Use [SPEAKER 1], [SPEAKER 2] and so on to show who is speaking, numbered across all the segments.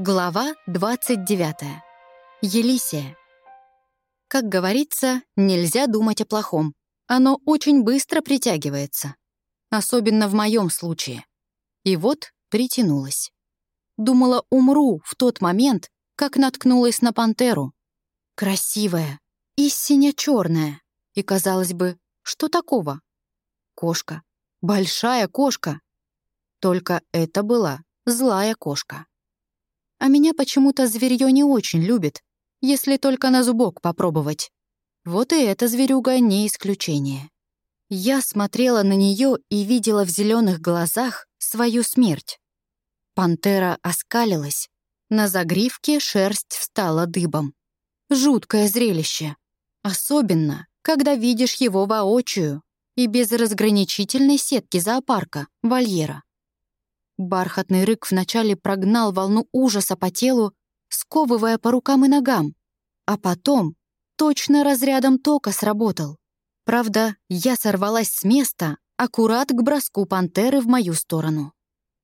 [SPEAKER 1] Глава 29. Елисия. Как говорится, нельзя думать о плохом. Оно очень быстро притягивается. Особенно в моем случае. И вот притянулась. Думала, умру в тот момент, как наткнулась на пантеру. Красивая, и сине-черная. И, казалось бы, что такого? Кошка. Большая кошка. Только это была злая кошка. А меня почему-то зверье не очень любит, если только на зубок попробовать. Вот и эта зверюга не исключение. Я смотрела на нее и видела в зеленых глазах свою смерть. Пантера оскалилась. На загривке шерсть встала дыбом. Жуткое зрелище. Особенно, когда видишь его воочию и без разграничительной сетки зоопарка, вольера. Бархатный рык вначале прогнал волну ужаса по телу, сковывая по рукам и ногам, а потом точно разрядом тока сработал. Правда, я сорвалась с места, аккурат к броску пантеры в мою сторону.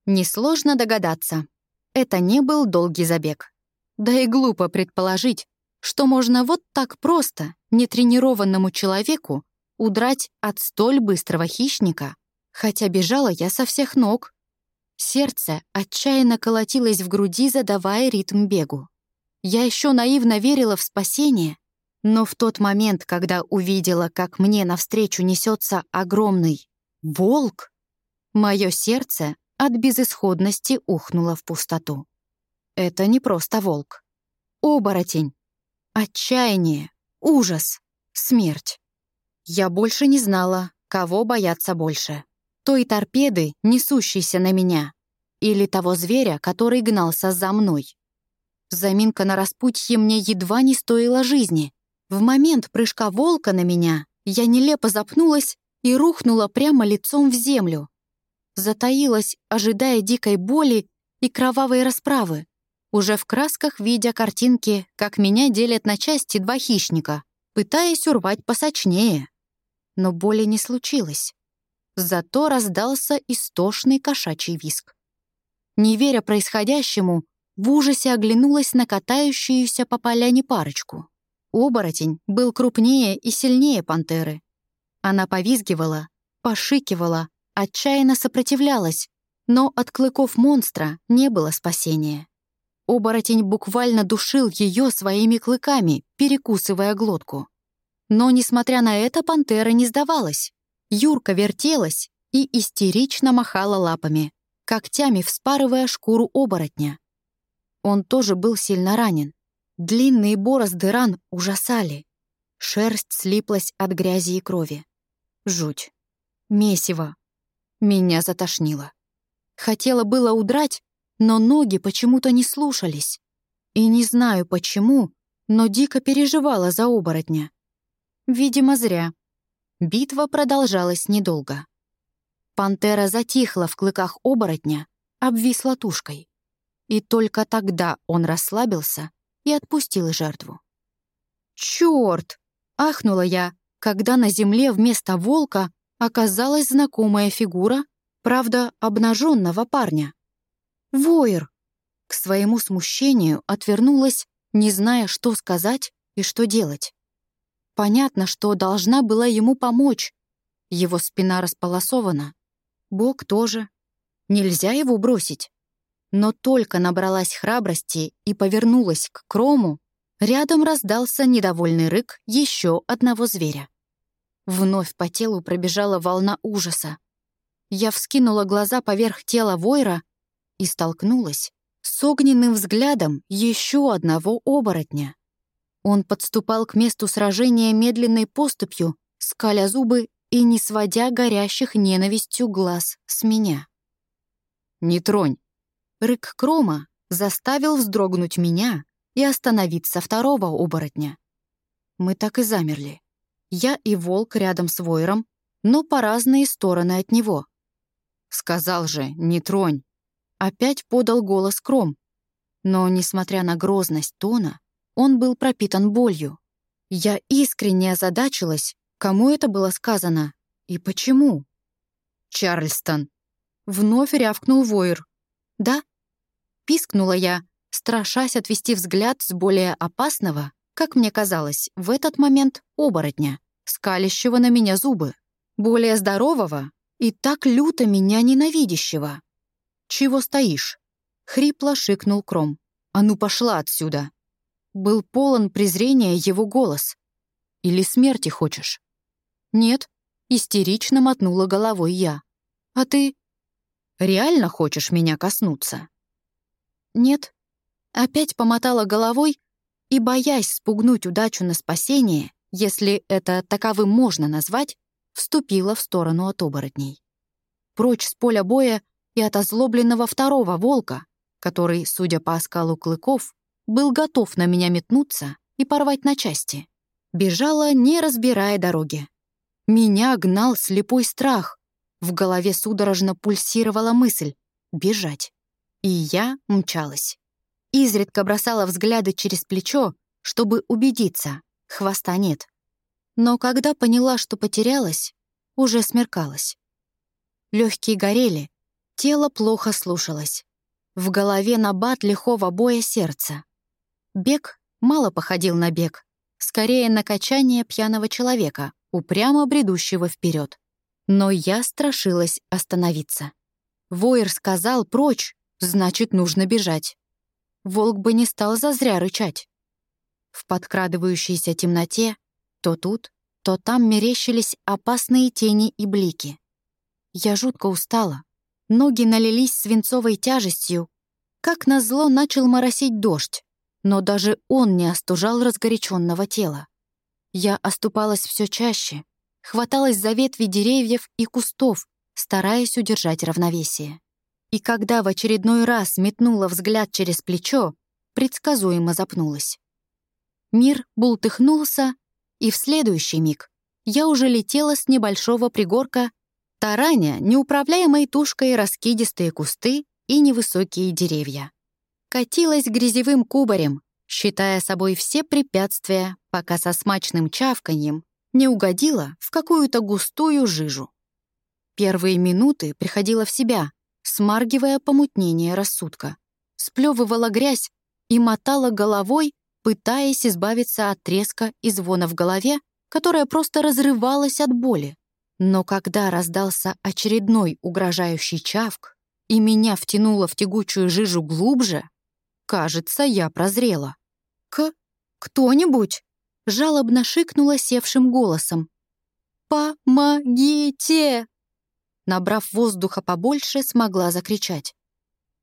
[SPEAKER 1] Несложно догадаться. Это не был долгий забег. Да и глупо предположить, что можно вот так просто, нетренированному человеку, удрать от столь быстрого хищника, хотя бежала я со всех ног. Сердце отчаянно колотилось в груди, задавая ритм бегу. Я еще наивно верила в спасение, но в тот момент, когда увидела, как мне навстречу несется огромный волк, мое сердце от безысходности ухнуло в пустоту. Это не просто волк. Оборотень. Отчаяние. Ужас. Смерть. Я больше не знала, кого бояться больше той торпеды, несущейся на меня, или того зверя, который гнался за мной. Заминка на распутье мне едва не стоила жизни. В момент прыжка волка на меня я нелепо запнулась и рухнула прямо лицом в землю. Затаилась, ожидая дикой боли и кровавой расправы, уже в красках видя картинки, как меня делят на части два хищника, пытаясь урвать посочнее. Но боли не случилось. Зато раздался истошный кошачий виск. Не веря происходящему, в ужасе оглянулась на катающуюся по поляне парочку. Оборотень был крупнее и сильнее пантеры. Она повизгивала, пошикивала, отчаянно сопротивлялась, но от клыков монстра не было спасения. Оборотень буквально душил ее своими клыками, перекусывая глотку. Но, несмотря на это, пантера не сдавалась. Юрка вертелась и истерично махала лапами, когтями вспарывая шкуру оборотня. Он тоже был сильно ранен. Длинные борозды ран ужасали. Шерсть слиплась от грязи и крови. Жуть. Месиво. Меня затошнило. Хотела было удрать, но ноги почему-то не слушались. И не знаю почему, но дико переживала за оборотня. Видимо, зря. Битва продолжалась недолго. Пантера затихла в клыках оборотня, обвисла тушкой. И только тогда он расслабился и отпустил жертву. «Чёрт!» — ахнула я, когда на земле вместо волка оказалась знакомая фигура, правда, обнаженного парня. «Воер!» К своему смущению отвернулась, не зная, что сказать и что делать. Понятно, что должна была ему помочь. Его спина располосована. Бог тоже. Нельзя его бросить. Но только набралась храбрости и повернулась к Крому, рядом раздался недовольный рык еще одного зверя. Вновь по телу пробежала волна ужаса. Я вскинула глаза поверх тела Войра и столкнулась с огненным взглядом еще одного оборотня. Он подступал к месту сражения медленной поступью, скаля зубы и не сводя горящих ненавистью глаз с меня. «Не тронь!» Рык Крома заставил вздрогнуть меня и остановиться второго оборотня. Мы так и замерли. Я и волк рядом с Войром, но по разные стороны от него. «Сказал же, не тронь!» Опять подал голос Кром. Но, несмотря на грозность тона, он был пропитан болью. Я искренне озадачилась, кому это было сказано и почему. «Чарльстон!» Вновь рявкнул Войер. «Да?» Пискнула я, страшась отвести взгляд с более опасного, как мне казалось, в этот момент оборотня, скалящего на меня зубы, более здорового и так люто меня ненавидящего. «Чего стоишь?» — хрипло шикнул Кром. «А ну пошла отсюда!» Был полон презрения его голос. «Или смерти хочешь?» «Нет», — истерично мотнула головой я. «А ты реально хочешь меня коснуться?» «Нет». Опять помотала головой и, боясь спугнуть удачу на спасение, если это таковым можно назвать, вступила в сторону от оборотней. Прочь с поля боя и от озлобленного второго волка, который, судя по оскалу клыков, был готов на меня метнуться и порвать на части. Бежала, не разбирая дороги. Меня гнал слепой страх. В голове судорожно пульсировала мысль — бежать. И я мчалась. Изредка бросала взгляды через плечо, чтобы убедиться — хвоста нет. Но когда поняла, что потерялась, уже смеркалась. Легкие горели, тело плохо слушалось. В голове набат лихого боя сердца. Бег мало походил на бег, скорее на качание пьяного человека, упрямо бредущего вперед. Но я страшилась остановиться. Воер сказал «прочь», значит, нужно бежать. Волк бы не стал зазря рычать. В подкрадывающейся темноте то тут, то там мерещились опасные тени и блики. Я жутко устала. Ноги налились свинцовой тяжестью. Как назло начал моросить дождь, но даже он не остужал разгоряченного тела. Я оступалась все чаще, хваталась за ветви деревьев и кустов, стараясь удержать равновесие. И когда в очередной раз метнула взгляд через плечо, предсказуемо запнулась. Мир бултыхнулся, и в следующий миг я уже летела с небольшого пригорка, тараня неуправляемой тушкой раскидистые кусты и невысокие деревья. Катилась грязевым кубарем, считая собой все препятствия, пока со смачным чавканьем не угодила в какую-то густую жижу. Первые минуты приходила в себя, смаргивая помутнение рассудка, сплевывала грязь и мотала головой, пытаясь избавиться от треска и звона в голове, которая просто разрывалась от боли. Но когда раздался очередной угрожающий чавк, и меня втянуло в тягучую жижу глубже, кажется, я прозрела. «К... кто-нибудь?» — жалобно шикнула севшим голосом. «Помогите!» Набрав воздуха побольше, смогла закричать.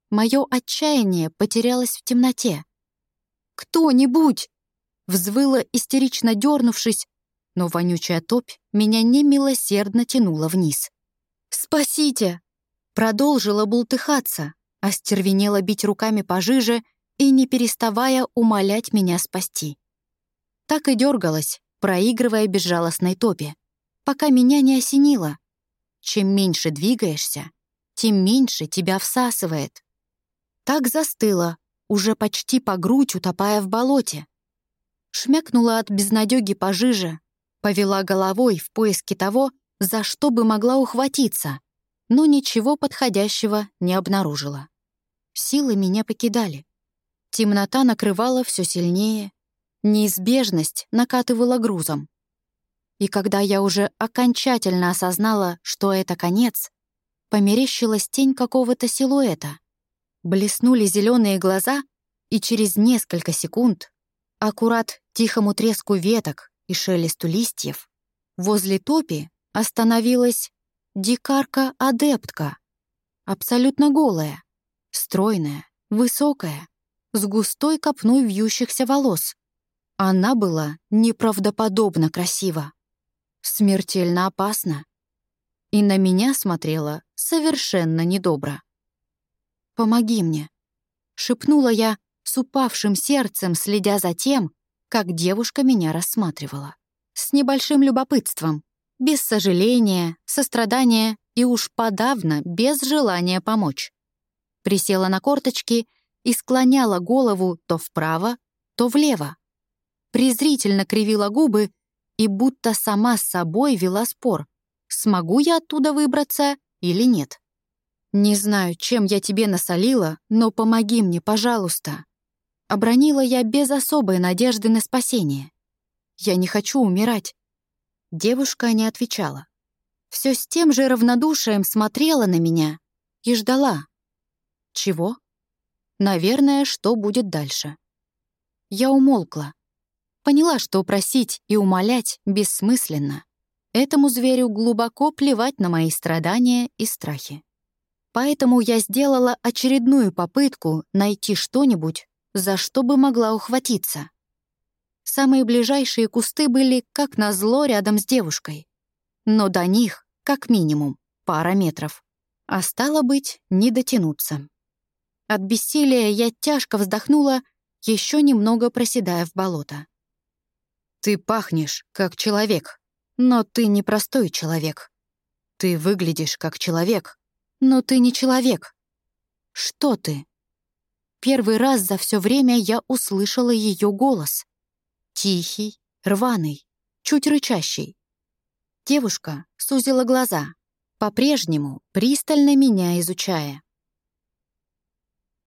[SPEAKER 1] Мое отчаяние потерялось в темноте. «Кто-нибудь!» Взвыла, истерично дернувшись, но вонючая топь меня немилосердно тянула вниз. «Спасите!» Продолжила бултыхаться, остервенела бить руками пожиже и не переставая умолять меня спасти. Так и дергалась, проигрывая безжалостной топе, пока меня не осенило. Чем меньше двигаешься, тем меньше тебя всасывает. Так застыла, уже почти по грудь утопая в болоте. Шмякнула от безнадёги пожиже, повела головой в поиске того, за что бы могла ухватиться, но ничего подходящего не обнаружила. Силы меня покидали. Темнота накрывала все сильнее, неизбежность накатывала грузом. И когда я уже окончательно осознала, что это конец, померещилась тень какого-то силуэта. Блеснули зеленые глаза, и через несколько секунд, аккурат тихому треску веток и шелесту листьев, возле топи остановилась дикарка-адептка, абсолютно голая, стройная, высокая, с густой копной вьющихся волос. Она была неправдоподобно красива, смертельно опасна, и на меня смотрела совершенно недобро. «Помоги мне», — шепнула я с упавшим сердцем, следя за тем, как девушка меня рассматривала. С небольшим любопытством, без сожаления, сострадания и уж подавно без желания помочь. Присела на корточки и склоняла голову то вправо, то влево. Презрительно кривила губы и будто сама с собой вела спор, смогу я оттуда выбраться или нет. «Не знаю, чем я тебе насолила, но помоги мне, пожалуйста», Обронила я без особой надежды на спасение. «Я не хочу умирать». Девушка не отвечала. Все с тем же равнодушием смотрела на меня и ждала. Чего? Наверное, что будет дальше. Я умолкла. Поняла, что просить и умолять бессмысленно. Этому зверю глубоко плевать на мои страдания и страхи. Поэтому я сделала очередную попытку найти что-нибудь, за что бы могла ухватиться. Самые ближайшие кусты были, как назло, рядом с девушкой. Но до них, как минимум, пара метров. А стало быть, не дотянуться. От бессилия я тяжко вздохнула, еще немного проседая в болото. «Ты пахнешь, как человек, но ты не простой человек. Ты выглядишь как человек, но ты не человек. Что ты?» Первый раз за все время я услышала ее голос. Тихий, рваный, чуть рычащий. Девушка сузила глаза, по-прежнему пристально меня изучая.